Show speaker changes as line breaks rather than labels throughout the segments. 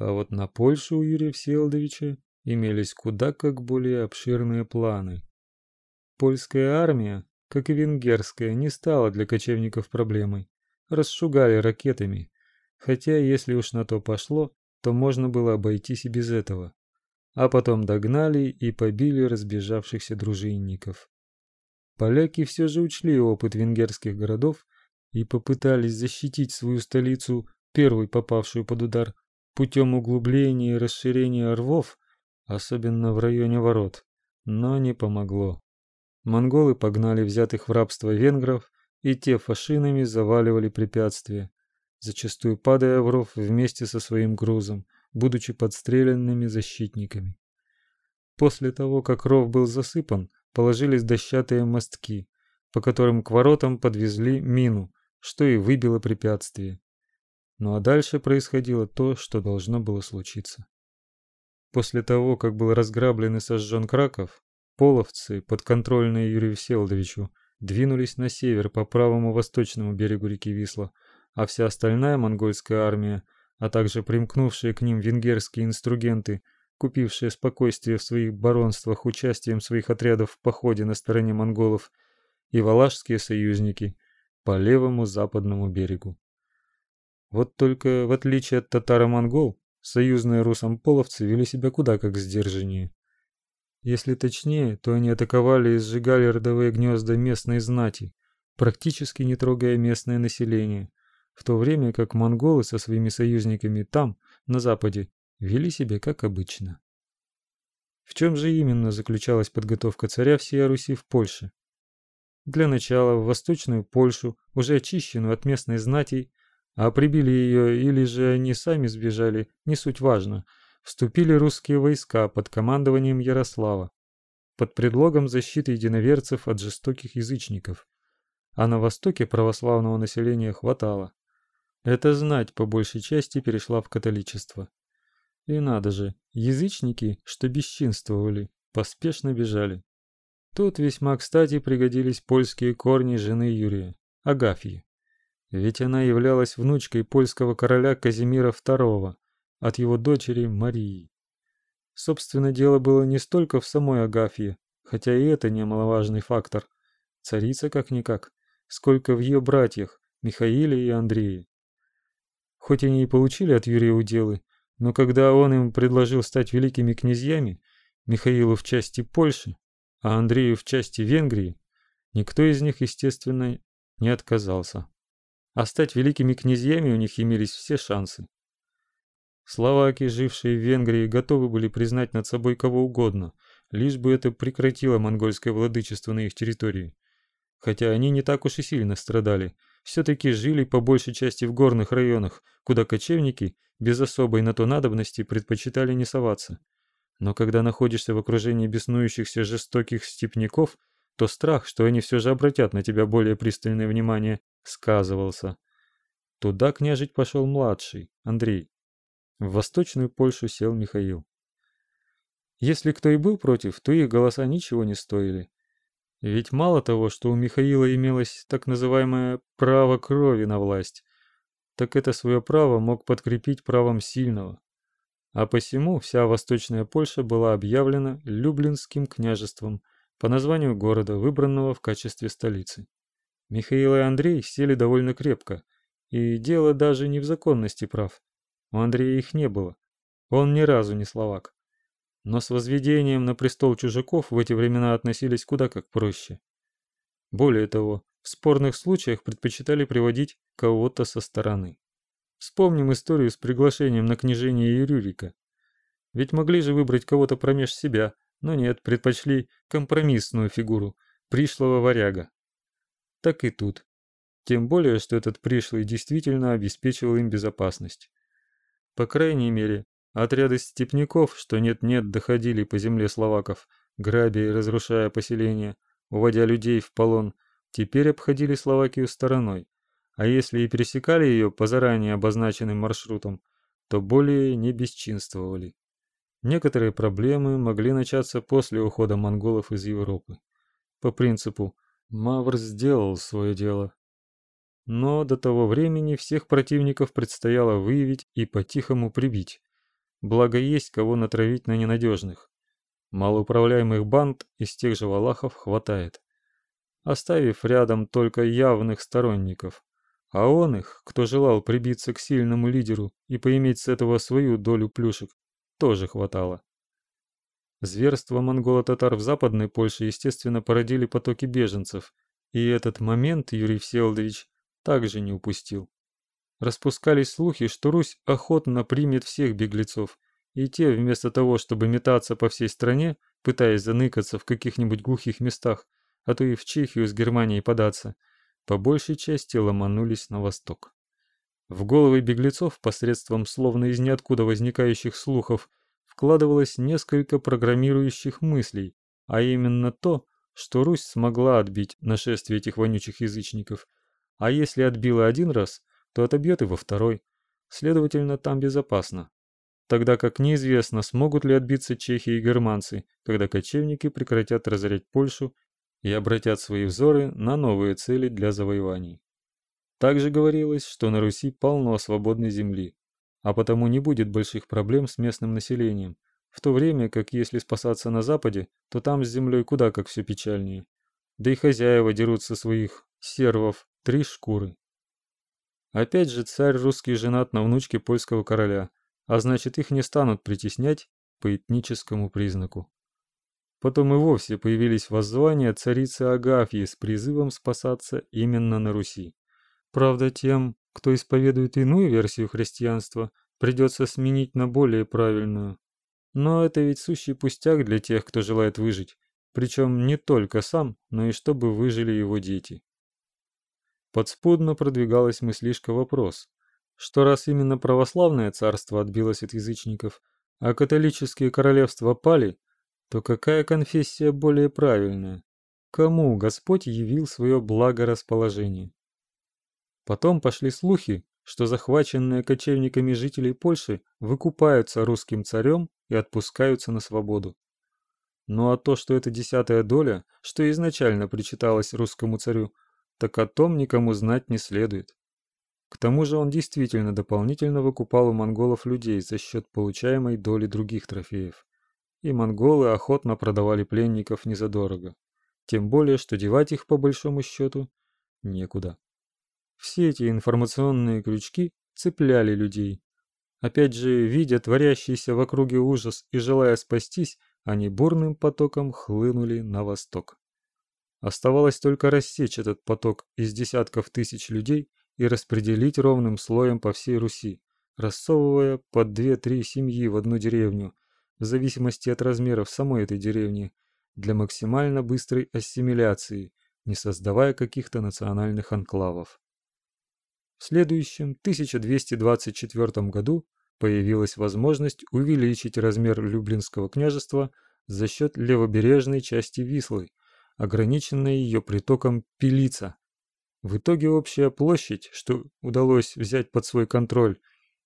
А вот на Польшу у Юрия Всеволодовича имелись куда как более обширные планы. Польская армия, как и венгерская, не стала для кочевников проблемой. Расшугали ракетами, хотя если уж на то пошло, то можно было обойтись и без этого. А потом догнали и побили разбежавшихся дружинников. Поляки все же учли опыт венгерских городов и попытались защитить свою столицу, первой попавшую под удар, путем углубления и расширения рвов, особенно в районе ворот, но не помогло. Монголы погнали взятых в рабство венгров, и те фашинами заваливали препятствия, зачастую падая в ров вместе со своим грузом, будучи подстрелянными защитниками. После того, как ров был засыпан, положились дощатые мостки, по которым к воротам подвезли мину, что и выбило препятствие. Ну а дальше происходило то, что должно было случиться. После того, как был разграблен и сожжен Краков, половцы, подконтрольные Юрию Всеволодовичу, двинулись на север по правому восточному берегу реки Висла, а вся остальная монгольская армия, а также примкнувшие к ним венгерские инстругенты, купившие спокойствие в своих баронствах участием своих отрядов в походе на стороне монголов, и валашские союзники по левому западному берегу. Вот только в отличие от татаро-монгол, союзные русам половцы вели себя куда как сдержаннее. Если точнее, то они атаковали и сжигали родовые гнезда местной знати, практически не трогая местное население, в то время как монголы со своими союзниками там, на западе, вели себя как обычно. В чем же именно заключалась подготовка царя всей Руси в Польше? Для начала в Восточную Польшу, уже очищенную от местной знати, а прибили ее или же они сами сбежали, не суть важно, вступили русские войска под командованием Ярослава, под предлогом защиты единоверцев от жестоких язычников. А на востоке православного населения хватало. Эта знать по большей части перешла в католичество. И надо же, язычники, что бесчинствовали, поспешно бежали. Тут весьма кстати пригодились польские корни жены Юрия, Агафьи. Ведь она являлась внучкой польского короля Казимира II от его дочери Марии. Собственно, дело было не столько в самой Агафье, хотя и это немаловажный фактор. Царица как-никак, сколько в ее братьях Михаиле и Андрее. Хоть они и получили от Юрия уделы, но когда он им предложил стать великими князьями, Михаилу в части Польши, а Андрею в части Венгрии, никто из них, естественно, не отказался а стать великими князьями у них имелись все шансы. Словаки, жившие в Венгрии, готовы были признать над собой кого угодно, лишь бы это прекратило монгольское владычество на их территории. Хотя они не так уж и сильно страдали, все-таки жили по большей части в горных районах, куда кочевники, без особой на то надобности, предпочитали не соваться. Но когда находишься в окружении беснующихся жестоких степняков, то страх, что они все же обратят на тебя более пристальное внимание, сказывался. Туда княжить пошел младший, Андрей. В Восточную Польшу сел Михаил. Если кто и был против, то их голоса ничего не стоили. Ведь мало того, что у Михаила имелось так называемое «право крови на власть», так это свое право мог подкрепить правом сильного. А посему вся Восточная Польша была объявлена Люблинским княжеством по названию города, выбранного в качестве столицы. Михаил и Андрей сели довольно крепко, и дело даже не в законности прав. У Андрея их не было. Он ни разу не словак. Но с возведением на престол чужаков в эти времена относились куда как проще. Более того, в спорных случаях предпочитали приводить кого-то со стороны. Вспомним историю с приглашением на княжение Юрюрика. Ведь могли же выбрать кого-то промеж себя, но нет, предпочли компромиссную фигуру, пришлого варяга так и тут. Тем более, что этот пришлый действительно обеспечивал им безопасность. По крайней мере, отряды степняков, что нет-нет доходили по земле словаков, грабя и разрушая поселения, уводя людей в полон, теперь обходили Словакию стороной, а если и пересекали ее по заранее обозначенным маршрутам, то более не бесчинствовали. Некоторые проблемы могли начаться после ухода монголов из Европы. По принципу Мавр сделал свое дело. Но до того времени всех противников предстояло выявить и по-тихому прибить, благо есть кого натравить на ненадежных. Малоуправляемых банд из тех же валахов хватает. Оставив рядом только явных сторонников. А он их, кто желал прибиться к сильному лидеру и поиметь с этого свою долю плюшек, тоже хватало. Зверства монголо-татар в Западной Польше, естественно, породили потоки беженцев, и этот момент Юрий Всеволодович также не упустил. Распускались слухи, что Русь охотно примет всех беглецов, и те, вместо того, чтобы метаться по всей стране, пытаясь заныкаться в каких-нибудь глухих местах, а то и в Чехию с Германией податься, по большей части ломанулись на восток. В головы беглецов посредством словно из ниоткуда возникающих слухов вкладывалось несколько программирующих мыслей, а именно то, что Русь смогла отбить нашествие этих вонючих язычников, а если отбила один раз, то отобьет и во второй. Следовательно, там безопасно. Тогда как неизвестно, смогут ли отбиться чехи и германцы, когда кочевники прекратят разорять Польшу и обратят свои взоры на новые цели для завоеваний. Также говорилось, что на Руси полно свободной земли, а потому не будет больших проблем с местным населением, в то время как если спасаться на Западе, то там с землей куда как все печальнее. Да и хозяева дерут со своих сервов три шкуры. Опять же царь русский женат на внучке польского короля, а значит их не станут притеснять по этническому признаку. Потом и вовсе появились воззвания царицы Агафьи с призывом спасаться именно на Руси. Правда, тем, кто исповедует иную версию христианства, придется сменить на более правильную. Но это ведь сущий пустяк для тех, кто желает выжить, причем не только сам, но и чтобы выжили его дети. Подспудно продвигалась мыслишка вопрос, что раз именно православное царство отбилось от язычников, а католические королевства пали, то какая конфессия более правильная? Кому Господь явил свое благорасположение? Потом пошли слухи, что захваченные кочевниками жители Польши выкупаются русским царем и отпускаются на свободу. Ну а то, что это десятая доля, что изначально причиталось русскому царю, так о том никому знать не следует. К тому же он действительно дополнительно выкупал у монголов людей за счет получаемой доли других трофеев. И монголы охотно продавали пленников незадорого. Тем более, что девать их по большому счету некуда. Все эти информационные крючки цепляли людей. Опять же, видя творящийся в округе ужас и желая спастись, они бурным потоком хлынули на восток. Оставалось только рассечь этот поток из десятков тысяч людей и распределить ровным слоем по всей Руси, рассовывая по две-три семьи в одну деревню, в зависимости от размеров самой этой деревни, для максимально быстрой ассимиляции, не создавая каких-то национальных анклавов. В следующем 1224 году появилась возможность увеличить размер Люблинского княжества за счет левобережной части Вислы, ограниченная ее притоком Пилица. В итоге общая площадь, что удалось взять под свой контроль,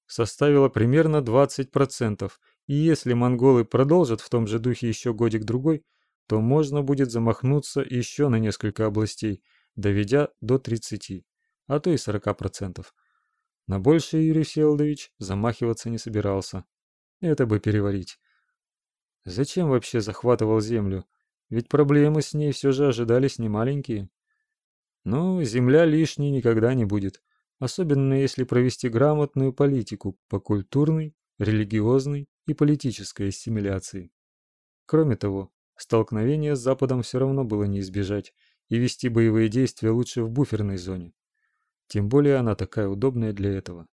составила примерно 20%, и если монголы продолжат в том же духе еще годик-другой, то можно будет замахнуться еще на несколько областей, доведя до 30, а то и 40%. На большее Юрий Всеволодович замахиваться не собирался. Это бы переварить. Зачем вообще захватывал землю? Ведь проблемы с ней все же ожидались немаленькие. Но земля лишней никогда не будет, особенно если провести грамотную политику по культурной, религиозной и политической ассимиляции. Кроме того, столкновения с Западом все равно было не избежать, и вести боевые действия лучше в буферной зоне. Тем более она такая удобная для этого.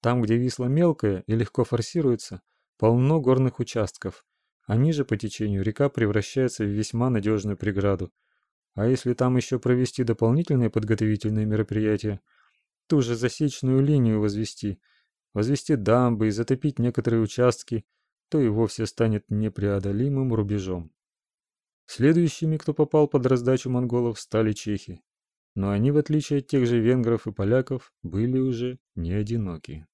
Там, где Висла мелкая и легко форсируется, полно горных участков, а ниже по течению река превращается в весьма надежную преграду. А если там еще провести дополнительные подготовительные мероприятия, ту же засечную линию возвести, возвести дамбы и затопить некоторые участки, то и вовсе станет непреодолимым рубежом. Следующими, кто попал под раздачу монголов, стали чехи. Но они, в отличие от тех же венгров и поляков, были уже не одиноки.